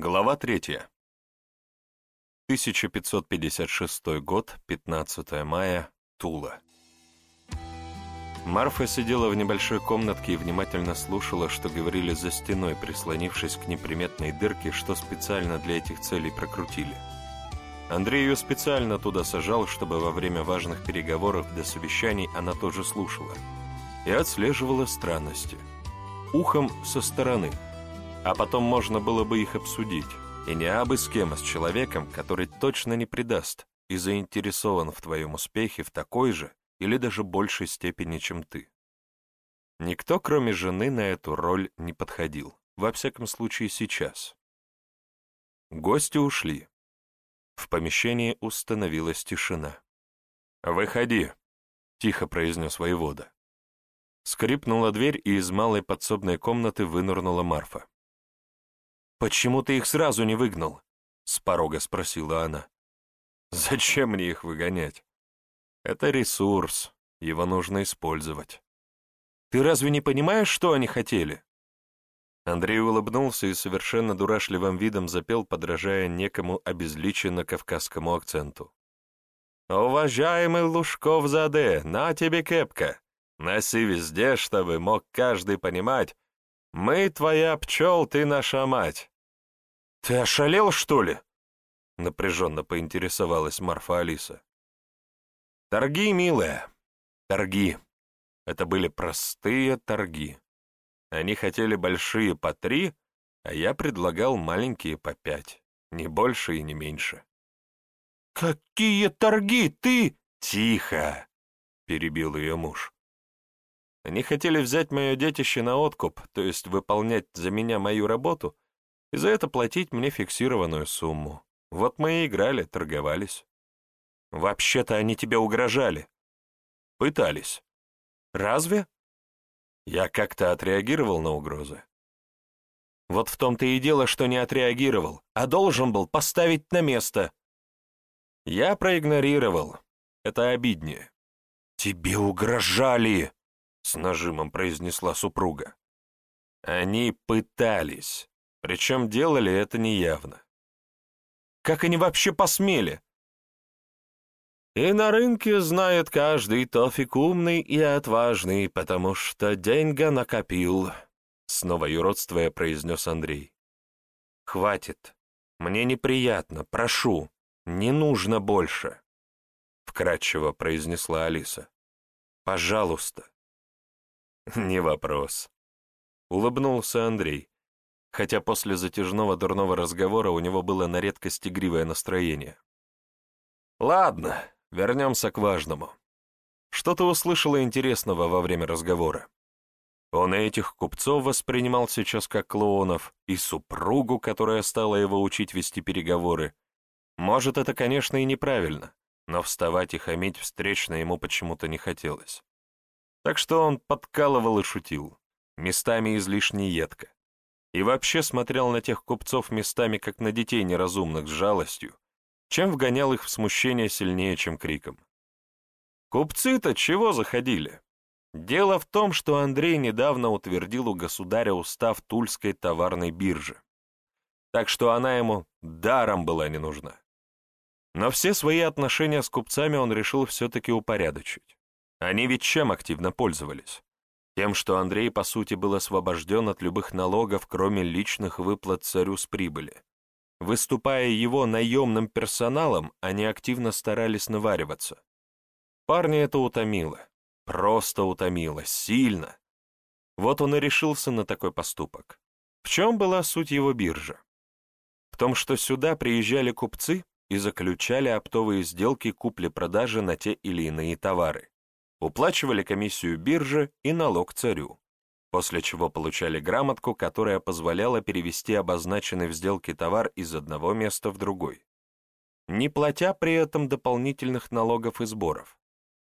Глава 3. 1556 год, 15 мая, Тула. Марфа сидела в небольшой комнатке и внимательно слушала, что говорили за стеной, прислонившись к неприметной дырке, что специально для этих целей прокрутили. Андрей ее специально туда сажал, чтобы во время важных переговоров до совещаний она тоже слушала и отслеживала странности. Ухом со стороны – а потом можно было бы их обсудить, и не абы с кем, а с человеком, который точно не предаст и заинтересован в твоем успехе в такой же или даже большей степени, чем ты. Никто, кроме жены, на эту роль не подходил, во всяком случае сейчас. Гости ушли. В помещении установилась тишина. «Выходи», — тихо произнес воевода. Скрипнула дверь, и из малой подсобной комнаты вынырнула Марфа. «Почему ты их сразу не выгнал?» — с порога спросила она. «Зачем мне их выгонять? Это ресурс, его нужно использовать. Ты разве не понимаешь, что они хотели?» Андрей улыбнулся и совершенно дурашливым видом запел, подражая некому обезличенно кавказскому акценту. «Уважаемый Лужков-Заде, на тебе кепка! Носи везде, чтобы мог каждый понимать, мы твоя пчел, ты наша мать. Ты ошалел, что ли? Напряженно поинтересовалась Марфа Алиса. Торги, милая, торги. Это были простые торги. Они хотели большие по три, а я предлагал маленькие по пять, не больше и не меньше. «Какие торги ты?» «Тихо!» — перебил ее муж. Они хотели взять мое детище на откуп, то есть выполнять за меня мою работу, и за это платить мне фиксированную сумму. Вот мы и играли, торговались. Вообще-то они тебе угрожали. Пытались. Разве? Я как-то отреагировал на угрозы. Вот в том-то и дело, что не отреагировал, а должен был поставить на место. Я проигнорировал. Это обиднее. Тебе угрожали! С нажимом произнесла супруга. Они пытались, причем делали это неявно. Как они вообще посмели? И на рынке знает каждый Тофик умный и отважный, потому что деньга накопил, снова юродствуя произнес Андрей. Хватит. Мне неприятно, прошу, не нужно больше, вкратчиво произнесла Алиса. Пожалуйста. «Не вопрос», — улыбнулся Андрей, хотя после затяжного дурного разговора у него было на редкость игривое настроение. «Ладно, вернемся к важному. Что ты услышала интересного во время разговора?» Он этих купцов воспринимал сейчас как клоунов, и супругу, которая стала его учить вести переговоры. Может, это, конечно, и неправильно, но вставать и хамить встречно ему почему-то не хотелось. Так что он подкалывал и шутил, местами излишне едко. И вообще смотрел на тех купцов местами, как на детей неразумных, с жалостью, чем вгонял их в смущение сильнее, чем криком. Купцы-то чего заходили? Дело в том, что Андрей недавно утвердил у государя устав Тульской товарной биржи. Так что она ему даром была не нужна. Но все свои отношения с купцами он решил все-таки упорядочить. Они ведь чем активно пользовались? Тем, что Андрей, по сути, был освобожден от любых налогов, кроме личных выплат царю с прибыли. Выступая его наемным персоналом, они активно старались навариваться. Парня это утомило. Просто утомило. Сильно. Вот он и решился на такой поступок. В чем была суть его биржи? В том, что сюда приезжали купцы и заключали оптовые сделки купли-продажи на те или иные товары уплачивали комиссию биржи и налог царю, после чего получали грамотку, которая позволяла перевести обозначенный в сделке товар из одного места в другой, не платя при этом дополнительных налогов и сборов.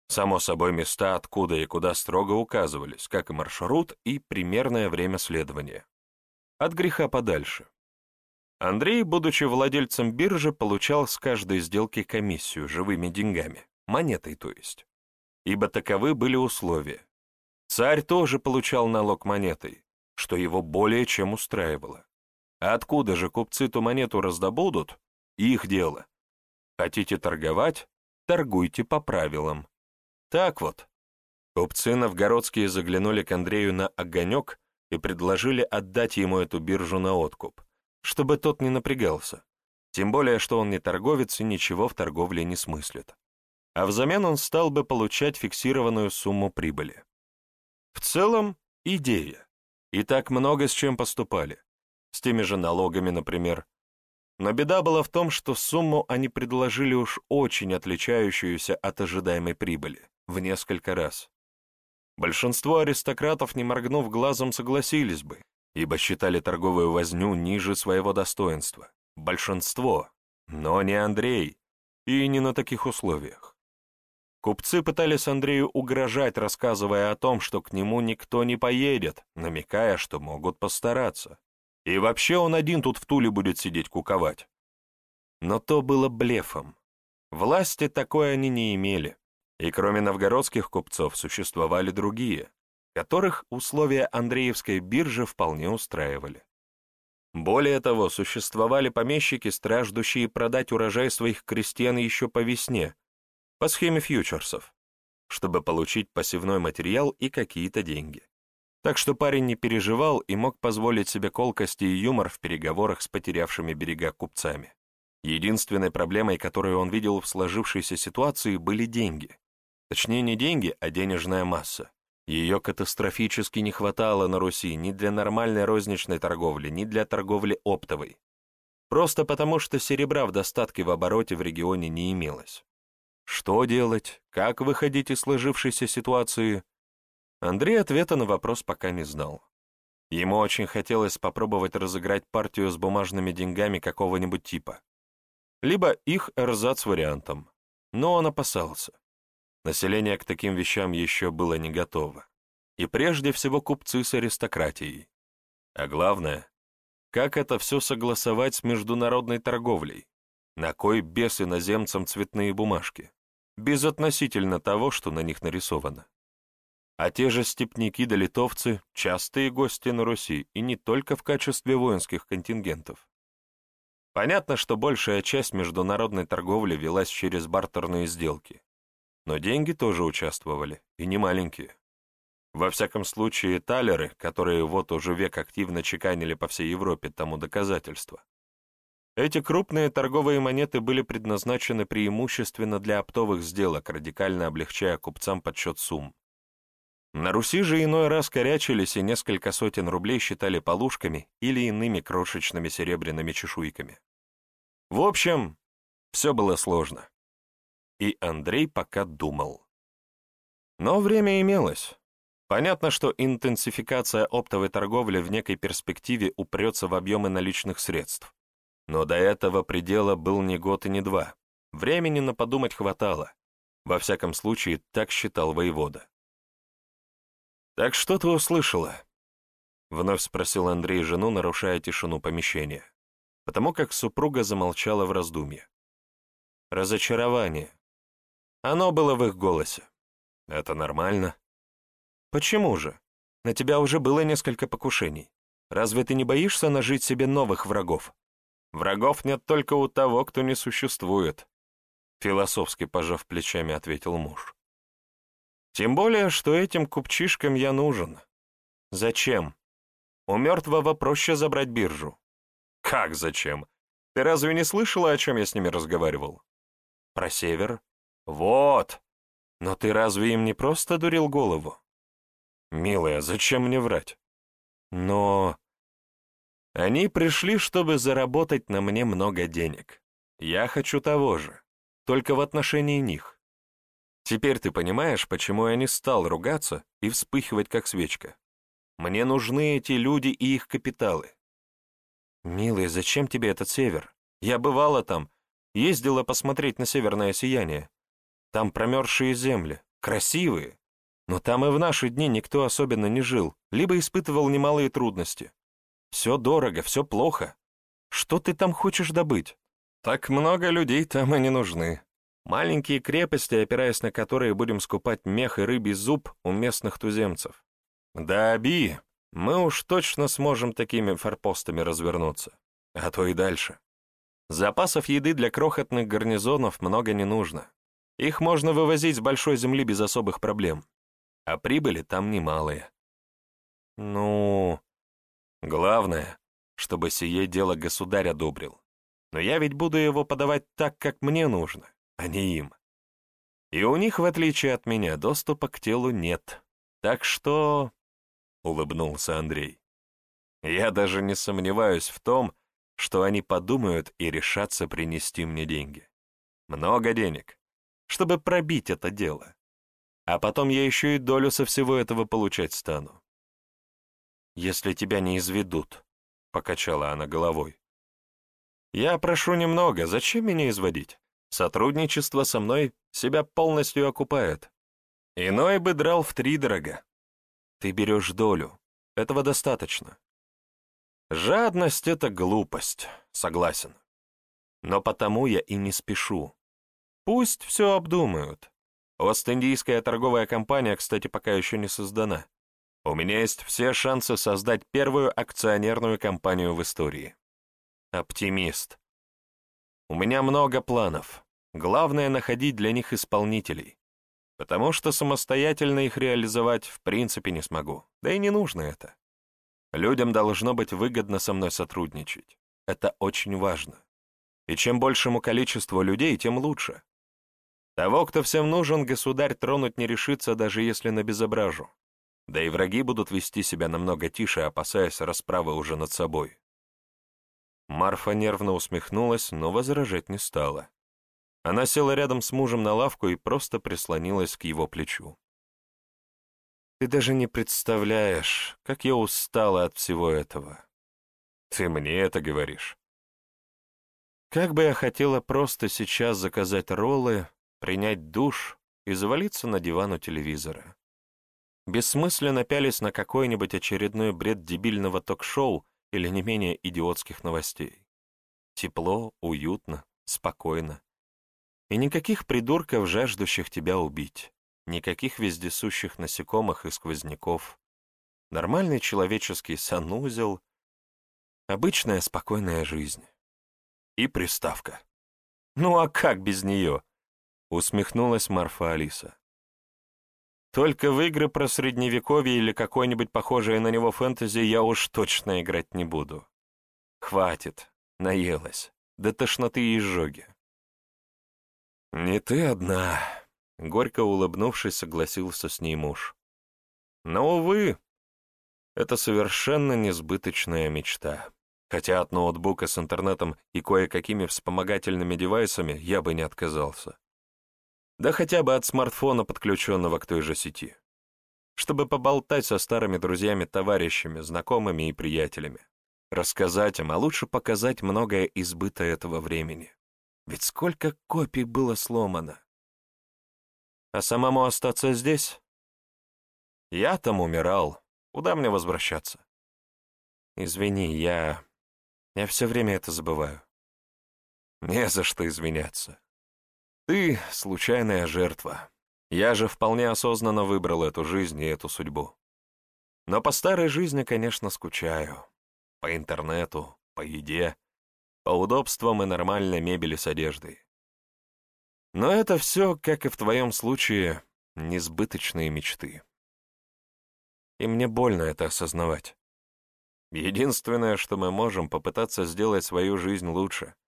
Само собой, места откуда и куда строго указывались, как и маршрут и примерное время следования. От греха подальше. Андрей, будучи владельцем биржи, получал с каждой сделки комиссию живыми деньгами, монетой то есть ибо таковы были условия. Царь тоже получал налог монетой, что его более чем устраивало. Откуда же купцы ту монету раздобудут? Их дело. Хотите торговать? Торгуйте по правилам. Так вот. Купцы новгородские заглянули к Андрею на огонек и предложили отдать ему эту биржу на откуп, чтобы тот не напрягался. Тем более, что он не торговец и ничего в торговле не смыслит. А взамен он стал бы получать фиксированную сумму прибыли. В целом, идея. И так много с чем поступали с теми же налогами, например. Но беда была в том, что сумму они предложили уж очень отличающуюся от ожидаемой прибыли, в несколько раз. Большинство аристократов, не моргнув глазом, согласились бы, ибо считали торговую возню ниже своего достоинства. Большинство, но не Андрей, и не на таких условиях. Купцы пытались Андрею угрожать, рассказывая о том, что к нему никто не поедет, намекая, что могут постараться. И вообще он один тут в Туле будет сидеть куковать. Но то было блефом. Власти такой они не имели. И кроме новгородских купцов существовали другие, которых условия Андреевской биржи вполне устраивали. Более того, существовали помещики, страждущие продать урожай своих крестьян еще по весне, по схеме фьючерсов, чтобы получить посевной материал и какие-то деньги. Так что парень не переживал и мог позволить себе колкости и юмор в переговорах с потерявшими берега купцами. Единственной проблемой, которую он видел в сложившейся ситуации, были деньги. Точнее, не деньги, а денежная масса. Ее катастрофически не хватало на Руси ни для нормальной розничной торговли, ни для торговли оптовой. Просто потому, что серебра в достатке в обороте в регионе не имелось. Что делать, как выходить из сложившейся ситуации, Андрей ответа на вопрос пока не знал. Ему очень хотелось попробовать разыграть партию с бумажными деньгами какого-нибудь типа. Либо их эрзац вариантом. Но он опасался. Население к таким вещам еще было не готово. И прежде всего купцы с аристократией. А главное, как это все согласовать с международной торговлей? На кой бес иноземцам цветные бумажки? Безотносительно того, что на них нарисовано. А те же степняки да литовцы – частые гости на Руси, и не только в качестве воинских контингентов. Понятно, что большая часть международной торговли велась через бартерные сделки. Но деньги тоже участвовали, и не маленькие. Во всяком случае, талеры, которые вот уже век активно чеканили по всей Европе, тому доказательство. Эти крупные торговые монеты были предназначены преимущественно для оптовых сделок, радикально облегчая купцам подсчет сумм. На Руси же иной раз корячились и несколько сотен рублей считали полушками или иными крошечными серебряными чешуйками. В общем, все было сложно. И Андрей пока думал. Но время имелось. Понятно, что интенсификация оптовой торговли в некой перспективе упрется в объемы наличных средств. Но до этого предела был не год и не два. Времени на подумать хватало. Во всяком случае, так считал воевода. «Так что ты услышала?» Вновь спросил Андрей жену, нарушая тишину помещения, потому как супруга замолчала в раздумье. Разочарование. Оно было в их голосе. Это нормально. Почему же? На тебя уже было несколько покушений. Разве ты не боишься нажить себе новых врагов? Врагов нет только у того, кто не существует. Философски пожав плечами, ответил муж. Тем более, что этим купчишкам я нужен. Зачем? У мертвого проще забрать биржу. Как зачем? Ты разве не слышала, о чем я с ними разговаривал? Про север? Вот! Но ты разве им не просто дурил голову? Милая, зачем мне врать? Но... Они пришли, чтобы заработать на мне много денег. Я хочу того же, только в отношении них. Теперь ты понимаешь, почему я не стал ругаться и вспыхивать, как свечка. Мне нужны эти люди и их капиталы. Милый, зачем тебе этот север? Я бывала там, ездила посмотреть на северное сияние. Там промерзшие земли, красивые. Но там и в наши дни никто особенно не жил, либо испытывал немалые трудности. Все дорого, все плохо. Что ты там хочешь добыть? Так много людей там и не нужны. Маленькие крепости, опираясь на которые будем скупать мех и рыбий зуб у местных туземцев. Да, Аби, мы уж точно сможем такими форпостами развернуться, а то и дальше. Запасов еды для крохотных гарнизонов много не нужно. Их можно вывозить с большой земли без особых проблем. А прибыли там немалые. Ну, главное, чтобы сие дело государь одобрил. Но я ведь буду его подавать так, как мне нужно, а не им. И у них, в отличие от меня, доступа к телу нет. Так что...» — улыбнулся Андрей. «Я даже не сомневаюсь в том, что они подумают и решатся принести мне деньги. Много денег, чтобы пробить это дело. А потом я еще и долю со всего этого получать стану. «Если тебя не изведут», — покачала она головой. «Я прошу немного, зачем меня изводить? Сотрудничество со мной себя полностью окупает. Иной бы драл в три дорога. Ты берешь долю. Этого достаточно. Жадность — это глупость, согласен. Но потому я и не спешу. Пусть все обдумают. Ост-Индийская торговая компания, кстати, пока еще не создана. У меня есть все шансы создать первую акционерную компанию в истории. Оптимист. У меня много планов. Главное — находить для них исполнителей. Потому что самостоятельно их реализовать в принципе не смогу. Да и не нужно это. Людям должно быть выгодно со мной сотрудничать. Это очень важно. И чем большему количеству людей, тем лучше. Того, кто всем нужен, государь тронуть не решится, даже если на безображу. Да и враги будут вести себя намного тише, опасаясь расправы уже над собой. Марфа нервно усмехнулась, но возражать не стала. Она села рядом с мужем на лавку и просто прислонилась к его плечу. «Ты даже не представляешь, как я устала от всего этого. Ты мне это говоришь?» Как бы я хотела просто сейчас заказать роллы, принять душ и завалиться на диван у телевизора. Бессмысленно пялись на какой-нибудь очередной бред дебильного ток-шоу или не менее идиотских новостей. Тепло, уютно, спокойно. И никаких придурков, жаждущих тебя убить. Никаких вездесущих насекомых и сквозняков. Нормальный человеческий санузел. Обычная спокойная жизнь. И приставка. Ну а как без нее? Усмехнулась Марфа Алиса. Только в игры про средневековье или какое-нибудь похожее на него фэнтези я уж точно играть не буду. Хватит, наелась, до тошноты и изжоги. «Не ты одна», — горько улыбнувшись, согласился с ней муж. «Но, увы, это совершенно несбыточная мечта. Хотя от ноутбука с интернетом и кое-какими вспомогательными девайсами я бы не отказался. Да хотя бы от смартфона, подключенного к той же сети. Чтобы поболтать со старыми друзьями-товарищами, знакомыми и приятелями. Рассказать им, а лучше показать многое избыто этого времени. Ведь сколько копий было сломано. А самому остаться здесь? Я там умирал. Куда мне возвращаться? Извини, я... Я все время это забываю. Не за что извиняться. Ты — случайная жертва. Я же вполне осознанно выбрал эту жизнь и эту судьбу. Но по старой жизни, конечно, скучаю. По интернету, по еде, по удобствам и нормальной мебели с одеждой. Но это все, как и в твоем случае, несбыточные мечты. И мне больно это осознавать. Единственное, что мы можем, попытаться сделать свою жизнь лучше —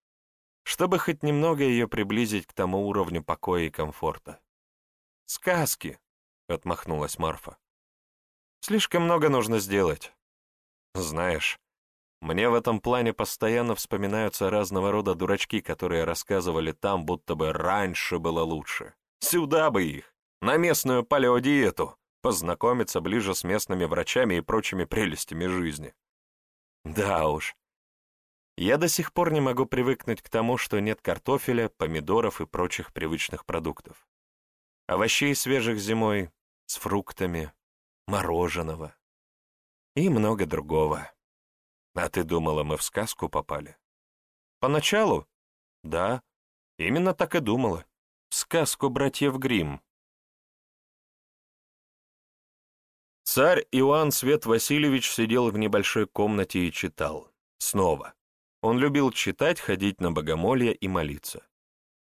чтобы хоть немного ее приблизить к тому уровню покоя и комфорта. «Сказки!» — отмахнулась Марфа. «Слишком много нужно сделать. Знаешь, мне в этом плане постоянно вспоминаются разного рода дурачки, которые рассказывали там, будто бы раньше было лучше. Сюда бы их, на местную палеодиету, познакомиться ближе с местными врачами и прочими прелестями жизни. Да уж, я до сих пор не могу привыкнуть к тому, что нет картофеля, помидоров и прочих привычных продуктов. Овощей свежих зимой, с фруктами, мороженого и много другого. А ты думала, мы в сказку попали? Поначалу? Да, именно так и думала. В сказку братьев Гримм. Царь Иоанн Свет Васильевич сидел в небольшой комнате и читал. Снова. Он любил читать, ходить на богомолье и молиться.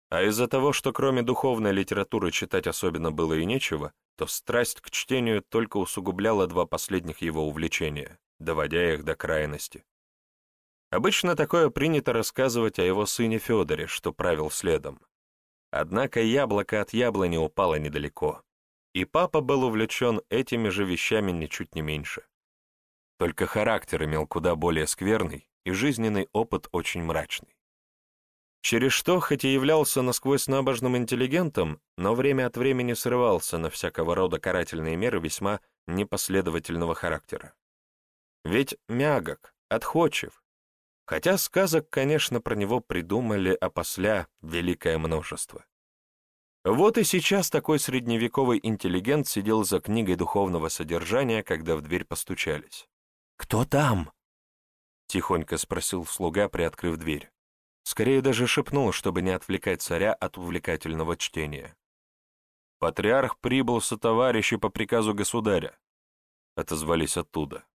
А из-за того, что кроме духовной литературы читать особенно было и нечего, то страсть к чтению только усугубляла два последних его увлечения, доводя их до крайности. Обычно такое принято рассказывать о его сыне Федоре, что правил следом. Однако яблоко от яблони упало недалеко, и папа был увлечен этими же вещами ничуть не меньше. Только характер имел куда более скверный и жизненный опыт очень мрачный. Через что, хоть и являлся насквозь набожным интеллигентом, но время от времени срывался на всякого рода карательные меры весьма непоследовательного характера. Ведь мягок, отходчив, хотя сказок, конечно, про него придумали опосля великое множество. Вот и сейчас такой средневековый интеллигент сидел за книгой духовного содержания, когда в дверь постучались. «Кто там?» — тихонько спросил слуга, приоткрыв дверь. Скорее даже шепнул, чтобы не отвлекать царя от увлекательного чтения. «Патриарх прибыл со товарищи по приказу государя», — отозвались оттуда.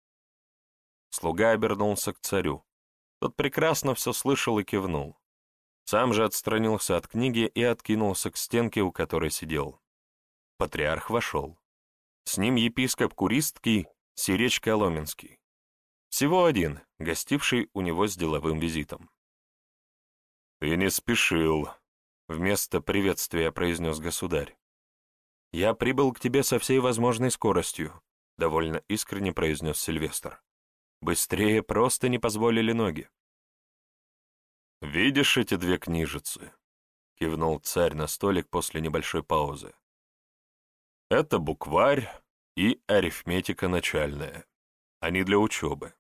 Слуга обернулся к царю. Тот прекрасно все слышал и кивнул. Сам же отстранился от книги и откинулся к стенке, у которой сидел. Патриарх вошел. С ним епископ Куристский, Сиречь Коломенский. Всего один, гостивший у него с деловым визитом. «Ты не спешил», — вместо приветствия произнес государь. «Я прибыл к тебе со всей возможной скоростью», — довольно искренне произнес Сильвестр. «Быстрее просто не позволили ноги». «Видишь эти две книжицы?» — кивнул царь на столик после небольшой паузы. «Это букварь и арифметика начальная. Они для учебы.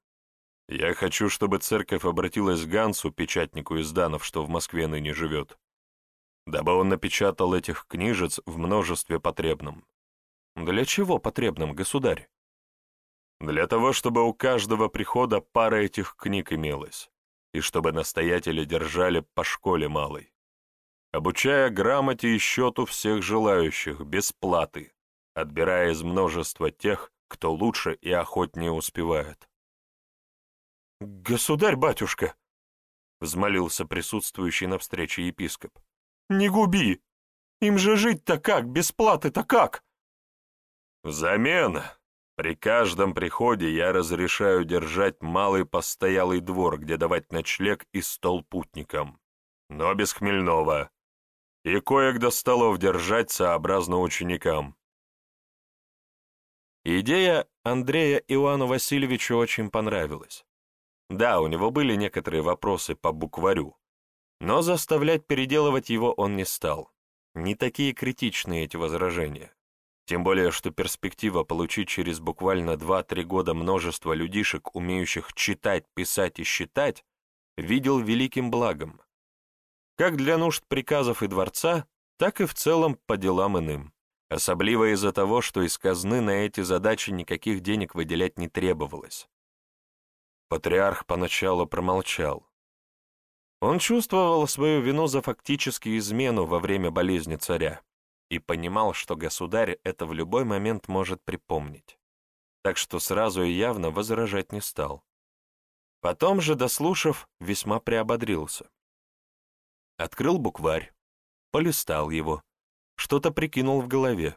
Я хочу, чтобы церковь обратилась к Гансу, печатнику из Данов, что в Москве ныне живет, дабы он напечатал этих книжец в множестве потребном. Для чего потребным, государь? Для того, чтобы у каждого прихода пара этих книг имелась и чтобы настоятели держали по школе малой, обучая грамоте и счету всех желающих, без платы, отбирая из множества тех, кто лучше и охотнее успевает. «Государь-батюшка!» — взмолился присутствующий на встрече епископ. «Не губи! Им же жить-то как, без платы-то как?» «Взамен при каждом приходе я разрешаю держать малый постоялый двор, где давать ночлег и стол путникам, но без хмельного, и коек до столов держать сообразно ученикам». Идея Андрея Ивану Васильевичу очень понравилась. Да, у него были некоторые вопросы по букварю, но заставлять переделывать его он не стал. Не такие критичные эти возражения. Тем более, что перспектива получить через буквально 2-3 года множество людишек, умеющих читать, писать и считать, видел великим благом. Как для нужд приказов и дворца, так и в целом по делам иным. Особливо из-за того, что из казны на эти задачи никаких денег выделять не требовалось. Патриарх поначалу промолчал. Он чувствовал свою вину за фактически измену во время болезни царя и понимал, что государь это в любой момент может припомнить, так что сразу и явно возражать не стал. Потом же, дослушав, весьма приободрился. Открыл букварь, полистал его, что-то прикинул в голове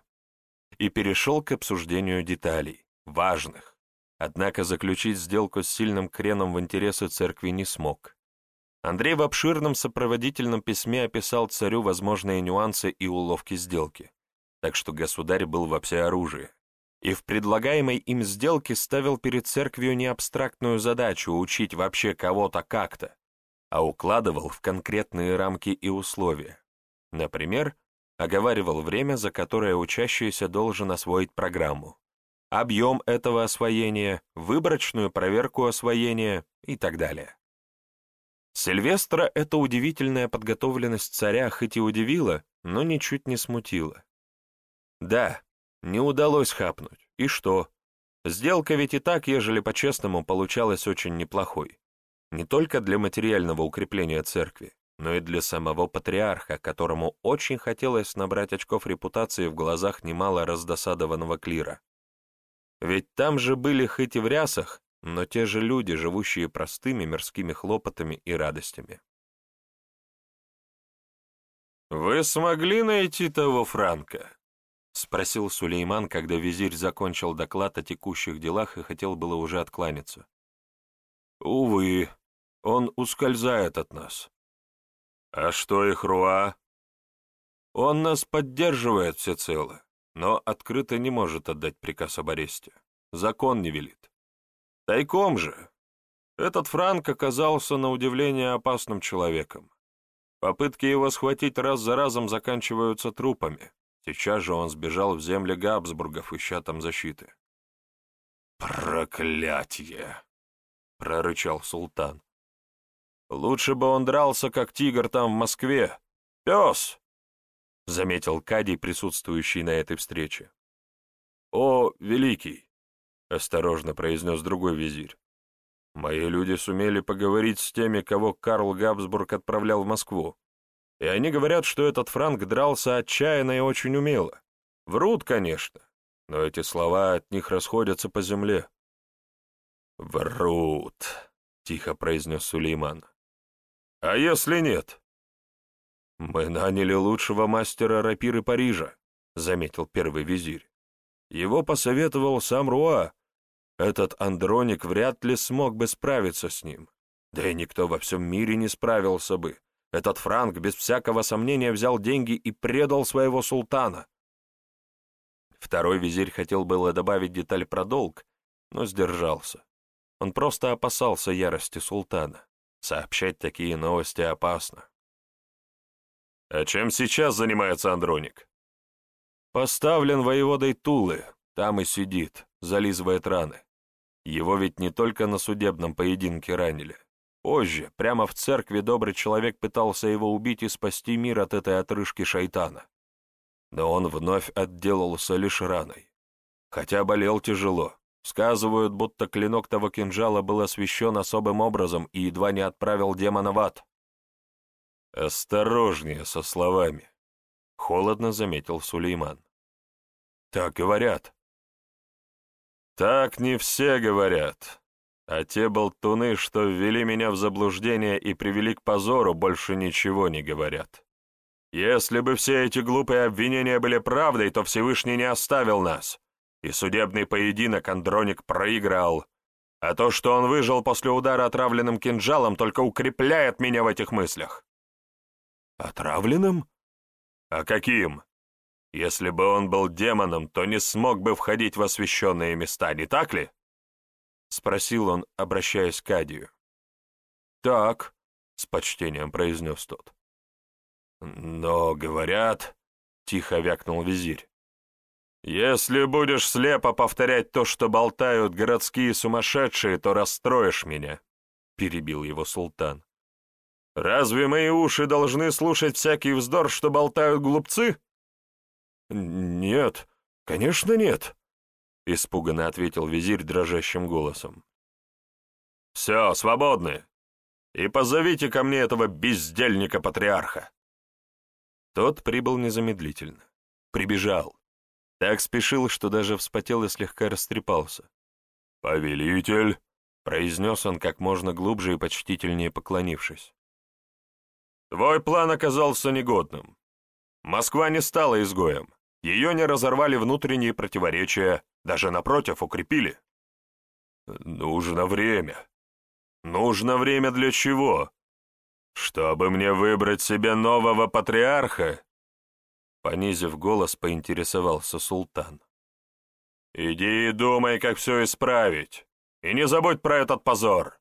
и перешел к обсуждению деталей, важных. Однако заключить сделку с сильным креном в интересы церкви не смог. Андрей в обширном сопроводительном письме описал царю возможные нюансы и уловки сделки, так что государь был во всеоружии, и в предлагаемой им сделке ставил перед церковью не абстрактную задачу учить вообще кого-то как-то, а укладывал в конкретные рамки и условия. Например, оговаривал время, за которое учащийся должен освоить программу, объем этого освоения, выборочную проверку освоения и так далее. Сильвестра эта удивительная подготовленность царя хоть и удивила, но ничуть не смутила. Да, не удалось хапнуть. И что? Сделка ведь и так, ежели по-честному, получалась очень неплохой. Не только для материального укрепления церкви, но и для самого патриарха, которому очень хотелось набрать очков репутации в глазах немало раздосадованного клира. Ведь там же были хоть и в рясах, но те же люди, живущие простыми мирскими хлопотами и радостями. «Вы смогли найти того Франка?» — спросил Сулейман, когда визирь закончил доклад о текущих делах и хотел было уже откланяться. «Увы, он ускользает от нас». «А что их Руа?» «Он нас поддерживает всецело но открыто не может отдать приказ об аресте. Закон не велит. Тайком же. Этот Франк оказался на удивление опасным человеком. Попытки его схватить раз за разом заканчиваются трупами. Сейчас же он сбежал в земли Габсбургов, ища там защиты. «Проклятье!» — прорычал султан. «Лучше бы он дрался, как тигр там в Москве. Пес!» — заметил Кадий, присутствующий на этой встрече. «О, великий!» — осторожно произнес другой визирь. «Мои люди сумели поговорить с теми, кого Карл Габсбург отправлял в Москву, и они говорят, что этот Франк дрался отчаянно и очень умело. Врут, конечно, но эти слова от них расходятся по земле». «Врут», — тихо произнес Сулейман. «А если нет?» «Мы наняли лучшего мастера рапиры Парижа», — заметил первый визирь. «Его посоветовал сам Руа. Этот Андроник вряд ли смог бы справиться с ним. Да и никто во всем мире не справился бы. Этот Франк без всякого сомнения взял деньги и предал своего султана». Второй визирь хотел было добавить деталь про долг, но сдержался. Он просто опасался ярости султана. Сообщать такие новости опасно. А чем сейчас занимается Андроник? Поставлен воеводой Тулы, там и сидит, зализывает раны. Его ведь не только на судебном поединке ранили. Позже, прямо в церкви, добрый человек пытался его убить и спасти мир от этой отрыжки шайтана. Но он вновь отделался лишь раной. Хотя болел тяжело. Сказывают, будто клинок того кинжала был освящен особым образом и едва не отправил демона в ад. «Осторожнее со словами», — холодно заметил Сулейман. «Так говорят». «Так не все говорят. А те болтуны, что ввели меня в заблуждение и привели к позору, больше ничего не говорят. Если бы все эти глупые обвинения были правдой, то Всевышний не оставил нас, и судебный поединок Андроник проиграл. А то, что он выжил после удара отравленным кинжалом, только укрепляет меня в этих мыслях». Отравленным? А каким? Если бы он был демоном, то не смог бы входить в освященные места, не так ли? Спросил он, обращаясь к Адию. Так, с почтением произнес тот. Но, говорят, тихо вякнул визирь, если будешь слепо повторять то, что болтают городские сумасшедшие, то расстроишь меня, перебил его султан. Разве мои уши должны слушать всякий вздор, что болтают глупцы? Нет, конечно нет, испуганно ответил визирь дрожащим голосом. Все, свободны. И позовите ко мне этого бездельника-патриарха. Тот прибыл незамедлительно. Прибежал. Так спешил, что даже вспотел и слегка растрепался. «Повелитель!» — произнес он как можно глубже и почтительнее поклонившись. Твой план оказался негодным. Москва не стала изгоем. Ее не разорвали внутренние противоречия, даже напротив укрепили. Нужно время. Нужно время для чего? Чтобы мне выбрать себе нового патриарха? Понизив голос, поинтересовался султан. Иди и думай, как все исправить. И не забудь про этот позор.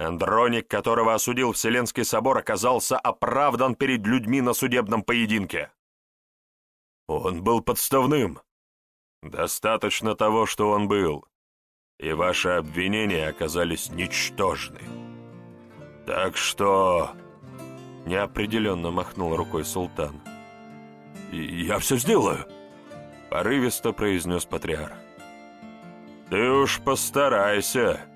Андроник, которого осудил Вселенский собор, оказался оправдан перед людьми на судебном поединке. Он был подставным. Достаточно того, что он был. И ваши обвинения оказались ничтожны. Так что... Неопределенно махнул рукой султан. «Я все сделаю», — порывисто произнес патриарх. «Ты уж постарайся»,